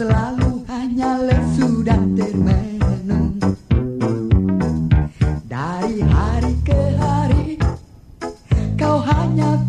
selalu hanya lesu dan termenung. Dari hari ke hari kau hanya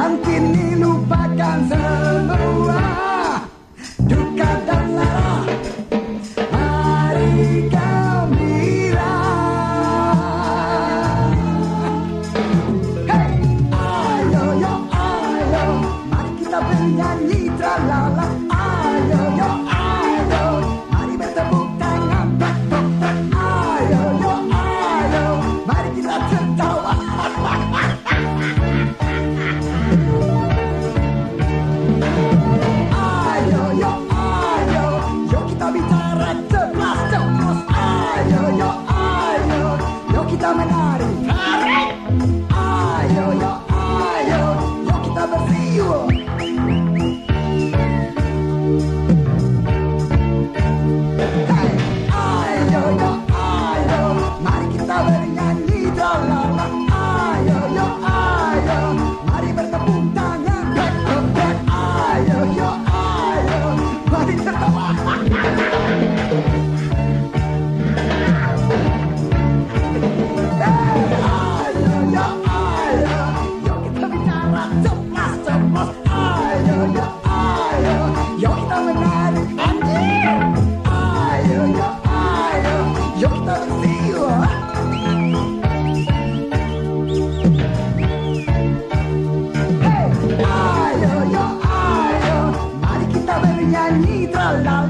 Yang kini lupakan semua. Duka dan lara Hari gembira hey! Ayo yo ayo. Mari kita bernyanyi. 你的狼